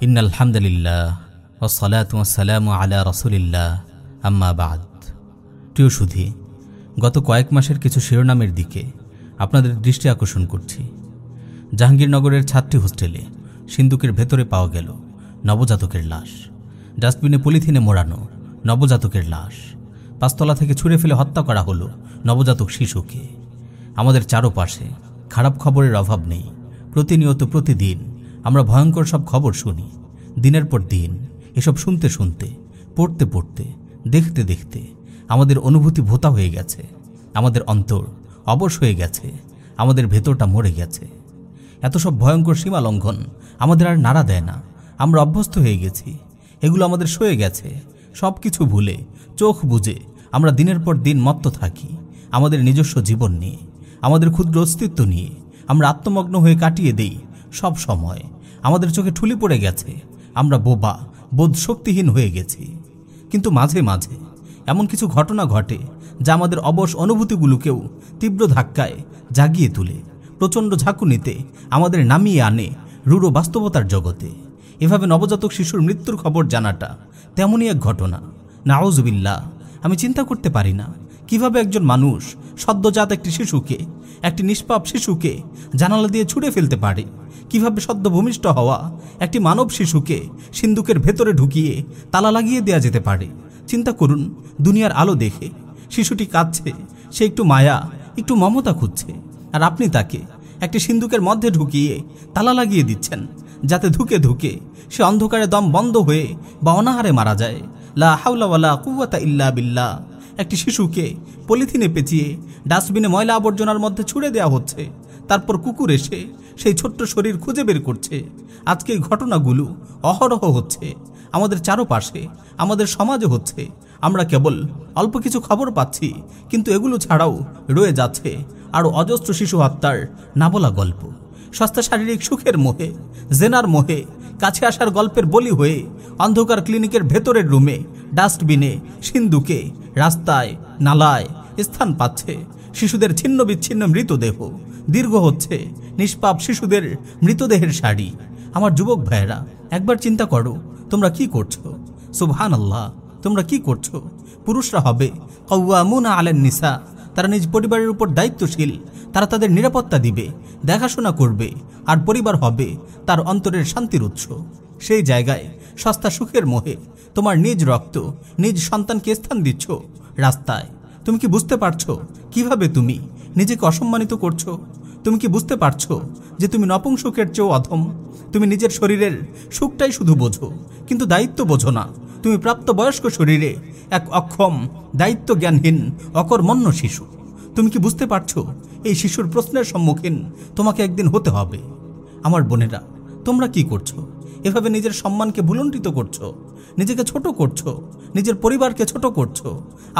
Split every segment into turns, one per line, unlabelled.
In আলহামদুলিল্লাহ ওসলাত ওসালাম আলা রসুলিল্লাহ। আম্মা বাদ। প্রিয় সুধী, গত কয়েক মাসের কিছু শিরোনামের দিকে আপনাদের দৃষ্টি আকর্ষণ করছি। জাহাঙ্গীরনগরের ছাত্রী হোস্টেলে সিন্দুকের ভেতরে পাওয়া গেল নবজাতকের লাশ। ডাস্টবিনে পলিথিনে মোড়ানো নবজাতকের লাশ। পাঁচতলা থেকে ছুঁড়ে ফেলে হত্যা করা হলো নবজাতক শিশুকে। আমাদের চারপাশে খারাপ খবরের অভাব নেই। প্রতিনিয়ত প্রতিদিন আমরা ভয়ঙ্কর সব খবর শুনি। দিনের পর দিন, এসব শুনতে শুনতে, পড়তে পড়তে, দেখতে দেখতে, আমাদের অনুভূতি ভোতা হয়ে গেছে। আমাদের অন্তর অবশ হয়ে গেছে। আমাদের ভেতরটা মরে গেছে। এত সব ভয়ঙ্কর সীমা লঙ্ঘন আমাদের আর নাড়া দেয় না। আমরা অভ্যস্ত হয়ে গেছি। এগুলো আমাদের সয়ে গেছে। সব কিছু ভুলে, চোখ বুঝে আমরা দিনের পর দিন মত্ত থাকি। আমাদের নিজস্ব জীবন নিয়ে, আমাদের ক্ষুদ্র অস্তিত্ব নিয়ে আমরা আত্মমগ্ন হয়ে কাটিয়ে দেই সব সময়। আমাদের চোখে ঠুলি পড়ে গেছে। আমরা বোবা বোধ শক্তিহীন হয়ে গেছি। কিন্তু মাঝে মাঝে এমন কিছু ঘটনা ঘটে যা আমাদের অবশ অনুভূতিগুলোকেও তীব্র ধাক্কায় জাগিয়ে তুলে, প্রচণ্ড ঝাঁকুনিতে আমাদের নামিয়ে আনে রূঢ় বাস্তবতার জগতে। এভাবে নবজাতক শিশুর মৃত্যুর খবর জানাটা তেমনই এক ঘটনা। নাওজবিল্লা আমি চিন্তা করতে পারি না। কীভাবে একজন মানুষ সদ্যজাত একটি শিশুকে, একটি নিষ্পাপ শিশুকে জানালা দিয়ে ছুঁড়ে ফেলতে পারে? কীভাবে সদ্য ভূমিষ্ঠ হওয়া একটি মানব শিশুকে সিন্দুকের ভেতরে ঢুকিয়ে তালা লাগিয়ে দেয়া যেতে পারে? চিন্তা করুন, দুনিয়ার আলো দেখে শিশুটি কাঁদছে, সে একটু মায়া, একটু মমতা খুঁজছে, আর আপনি তাকে একটি সিন্দুকের মধ্যে ঢুকিয়ে তালা লাগিয়ে দিচ্ছেন, যাতে ধুকে ধুকে সে অন্ধকারে দম বন্ধ হয়ে বা অনাহারে মারা যায়। লা হাউলা কুয়াতা ইল্লা বিল্লা একটি শিশুকে পলিথিনে পেঁচিয়ে ডাস্টবিনে ময়লা আবর্জনার মধ্যে ছুড়ে দেওয়া হচ্ছে। তারপর কুকুর এসে সেই ছোট্ট শরীর খুঁজে বের করছে। আজকে ঘটনাগুলো অহরহ হচ্ছে। আমাদের চারপাশে, আমাদের সমাজে হচ্ছে। আমরা কেবল অল্প কিছু খবর পাচ্ছি, কিন্তু এগুলো ছাড়াও রয়ে যাচ্ছে আরও অজস্র শিশু হত্যার না বলা গল্প। সস্তা শারীরিক সুখের মোহে, জেনার মোহে, কাছে আসার গল্পের বলি হয়ে অন্ধকার ক্লিনিকের ভেতরের রুমে ডাস্টবিনে, সিন্ধুকে, রাস্তায়, নালায় স্থান পাচ্ছে। শিশুদের ছিন্ন বিচ্ছিন্ন মৃতদেহ। দীর্ঘ হচ্ছে নিষ্পাপ শিশুদের মৃতদেহের শাড়ি। আমার যুবক ভাইয়েরা, একবার চিন্তা করো, তোমরা কি করছ? সুবহান আল্লাহ তোমরা কি করছ? পুরুষরা হবে কৌয়ামুনা আলেন নিসা। তারা নিজ পরিবারের উপর দায়িত্বশীল। তারা তাদের নিরাপত্তা দিবে, দেখাশোনা করবে। আর পরিবার হবে তার অন্তরের শান্তির উৎস। সেই জায়গায় সস্তা সুখের মোহে তোমার নিজ রক্ত, নিজ সন্তানকে স্থান দিচ্ছ রাস্তায়। তুমি কি বুঝতে পারছ কীভাবে তুমি নিজেকে অসম্মানিত করছ? তুমি কি বুঝতে পারছ যে তুমি নপুংসুকের চেয়েও অধম? তুমি নিজের শরীরের সুখটাই শুধু বোঝো, কিন্তু দায়িত্ব বোঝো না। তুমি প্রাপ্তবয়স্ক শরীরে এক অক্ষম দায়িত্ব জ্ঞানহীন অকর্মণ্য শিশু। তুমি কি বুঝতে পারছ এই শিশুর প্রশ্নের সম্মুখীন তোমাকে একদিন হতে হবে? আমার বোনেরা, তোমরা কি করছ? এভাবে নিজের সম্মানকে ভুলণ্ঠিত করছ, নিজেকে ছোট করছ, নিজের পরিবারকে ছোট করছ,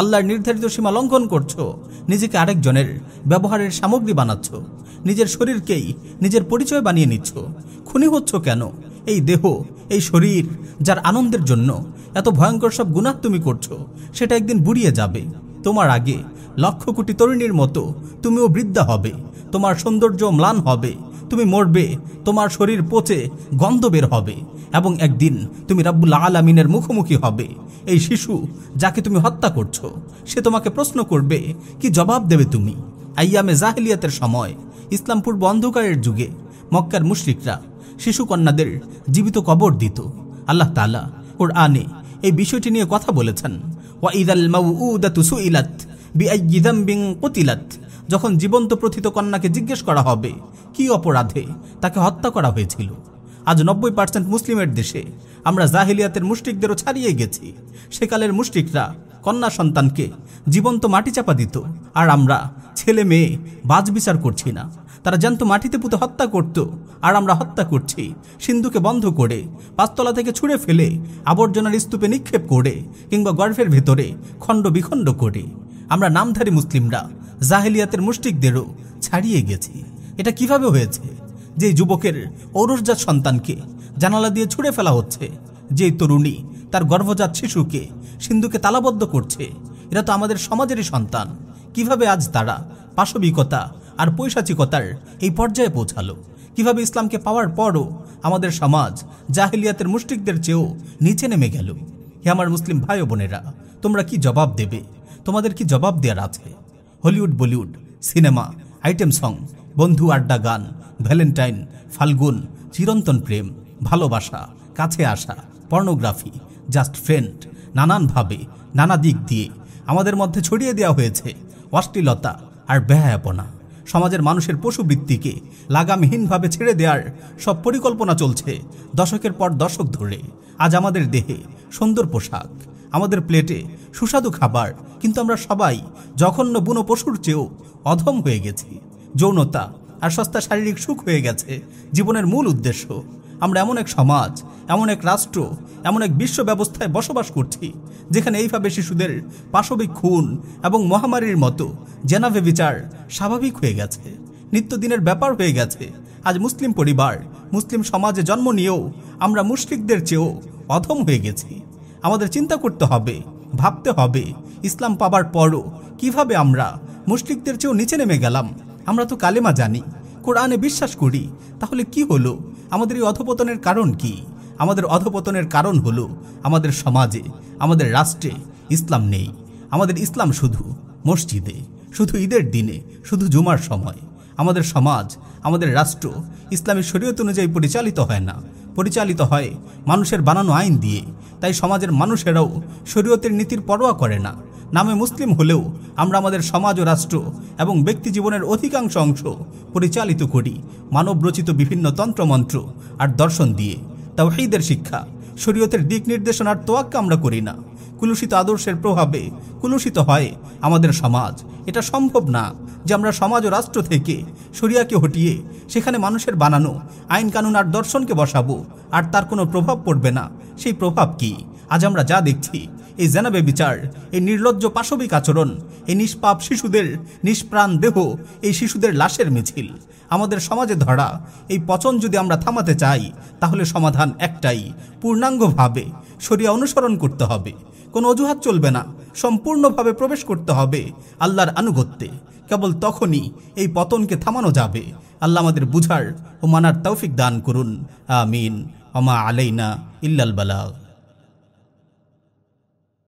আল্লাহর নির্ধারিত সীমা লঙ্ঘন করছ, নিজেকে আরেকজনের ব্যবহারের সামগ্রী বানাচ্ছ, নিজের শরীরকেই নিজের পরিচয় বানিয়ে নিচ্ছ। খুনি হচ্ছ কেন? এই দেহ, এই শরীর, যার আনন্দের জন্য এত ভয়ঙ্কর সব গুণাহ তুমি করছ, সেটা একদিন বুড়িয়ে যাবে। তোমার আগে লক্ষ কোটি তরুণীর মতো তুমিও বৃদ্ধা হবে, তোমার সৌন্দর্য ম্লান হবে তুমি মরবে, তোমার শরীর পচে গন্ধ বের হবে এবং একদিন তুমি রাব্বুল আলামিনের মুখোমুখি হবে। এই শিশু যাকে তুমি হত্যা করছ, সে তোমাকে প্রশ্ন করবে, কি জবাব দেবে তুমি? আইয়ামে জাহেলিয়াতের সময়, ইসলাম পূর্ব অন্ধকারের যুগে, মক্কার মুশরিকরা শিশু কন্যাদের জীবিত কবর দিত। আল্লাহ তালা ওর আনে এই বিষয়টি নিয়ে কথা বলেছেন। ওয়া ইদাল মাউউদাতু সুইলাত বিআইয়ি যামবিন কুতিলাত। যখন জীবন্ত প্রথিত কন্যাকে জিজ্ঞেস করা হবে, কি অপরাধে? তাকে হত্যা করা হয়েছিল। আজ নব্বই পার্সেন্ট মুসলিমের দেশে আমরা জাহিলিয়াতের মুষ্টিকদেরও ছাড়িয়ে গেছি। সেকালের মুষ্টিকরা কন্যা সন্তানকে জীবন্ত মাটি চাপা দিত। আর আমরা ছেলে মেয়ে বাজ বিচার করছি না। তারা জ্যান্ত মাটিতে পুঁতে হত্যা করত। আর আমরা হত্যা করছি সিন্ধুকে বন্ধ করে, পাঁচতলা থেকে ছুঁড়ে ফেলে, আবর্জনার স্তূপে নিক্ষেপ করে, কিংবা গর্ভের ভেতরে খণ্ড বিখণ্ড করে। আমরা নামধারী মুসলিমরা জাহেলিয়াতের মুষ্টিকদেরও ছাড়িয়ে গেছি। এটা কীভাবে হয়েছে? যে যুবকের ঔরসজাত সন্তানকে জানালা দিয়ে ছুঁড়ে ফেলা হচ্ছে, যে তরুণী তার গর্ভজাত শিশুকে সিন্ধুকে তালাবদ্ধ করছে, এরা তো আমাদের সমাজেরই সন্তান। কীভাবে আজ তারা পাশবিকতা আর পৈশাচিকতার এই পর্যায়ে পৌঁছালো? কীভাবে ইসলামকে পাওয়ার পরও আমাদের সমাজ জাহেলিয়াতের মুষ্টিকদের চেয়েও নিচে নেমে গেল? হে আমার মুসলিম ভাই বোনেরা, তোমরা কি জবাব দেবে? তোমাদের কি জবাব দেওয়ার আছে? Hollywood, Bollywood, cinema, item song, বন্ধু আড্ডা গান, ভ্যালেন্টাইন, ফাল্গুন, চিরন্তন প্রেম, ভালোবাসা, কাছে আসা, পর্নোগ্রাফি, জাস্ট ফ্রেন্ড, নানানভাবে, নানা দিক দিয়ে আমাদের মধ্যে ছড়িয়ে দেওয়া হয়েছে অশ্লীলতা আর ব্যয়াপনা সমাজের মানুষের পশুবৃত্তিকে লাগামহীনভাবে ছেড়ে দেওয়ার সব পরিকল্পনা চলছে দশকের পর দশক ধরে। আজ আমাদের দেহে সুন্দর পোশাক। আমাদের প্লেটে সুস্বাদু খাবার, কিন্তু আমরা সবাই জঘন্য বুনো পশুর চেয়েও অধম হয়ে গেছি। যৌনতা আর সস্তা শারীরিক সুখ হয়ে গেছে জীবনের মূল উদ্দেশ্য। আমরা এমন এক সমাজ, এমন এক রাষ্ট্র, এমন এক বিশ্ব ব্যবস্থায় বসবাস করছি, যেখানে এইভাবে শিশুদের পাশবিক খুন এবং মহামারীর মতো জেনাভে বিচার স্বাভাবিক হয়ে গেছে। নিত্যদিনের ব্যাপার হয়ে গেছে। আজ মুসলিম পরিবার, মুসলিম সমাজে জন্ম নিয়েও আমরা মুশরিকদের চেয়েও অধম হয়ে গেছি। আমাদের চিন্তা করতে হবে, ভাবতে হবে, ইসলাম পাবার পরও কীভাবে আমরা মুশরিকদের চেয়েও নিচে নেমে গেলাম? আমরা তো কালেমা জানি, কোরআনে বিশ্বাস করি, তাহলে কি হলো? আমাদের এই অধপতনের কারণ কি? আমাদের অধপতনের কারণ হলো আমাদের সমাজে, আমাদের রাষ্ট্রে ইসলাম নেই। আমাদের ইসলাম শুধু মসজিদে, শুধু ঈদের দিনে, শুধু জুমার সময়। আমাদের সমাজ, আমাদের রাষ্ট্র ইসলামী শরীয়ত অনুযায়ী পরিচালিত হয় না। পরিচালিত হয়, মানুষের বানানো আইন দিয়ে। তাই সমাজের মানুষেরাও শরীয়তের নীতির পরোয়া করে না। নামে মুসলিম হলেও আমরা আমাদের সমাজ ও রাষ্ট্র এবং ব্যক্তি জীবনের অধিকাংশ অংশ পরিচালিত করি। মানবরচিত বিভিন্ন তন্ত্রমন্ত্র আর দর্শন দিয়ে। তাওহীদের শিক্ষা, শরীয়তের দিক নির্দেশনার তোয়াক্কা আমরা করি না। কুলুষিত আদর্শের প্রভাবে কুলুষিত হয় আমাদের সমাজ। এটা সম্ভব না যে আমরা সমাজ ও রাষ্ট্র থেকে শরিয়াকে হটিয়ে সেখানে মানুষের বানানো আইন কানুন আর দর্শনকে বসাবো, আর তার কোনো প্রভাব পড়বে না। সেই প্রভাব কি? আজ আমরা যা দেখছি, এই জেনাবে বিচার, এই নির্লজ্জ পাশবিক আচরণ, এই নিষ্পাপ শিশুদের নিষ্প্রাণ দেহ, এই শিশুদের লাশের মিছিল। আমাদের সমাজে ধরা। এই পচন যদি আমরা থামাতে চাই, তাহলে সমাধান একটাই, পূর্ণাঙ্গভাবে। শরিয়া অনুসরণ করতে হবে। কোনো অজুহাত চলবে না। সম্পূর্ণভাবে প্রবেশ করতে হবে আল্লাহর আনুগত্যে। কেবল তখনই এই পতনকে থামানো যাবে। আল্লাহ আমাদের বুঝার ও মানার তৌফিক দান করুন। আমিন। অমা আলাইনা ইল্লাল বালাগ।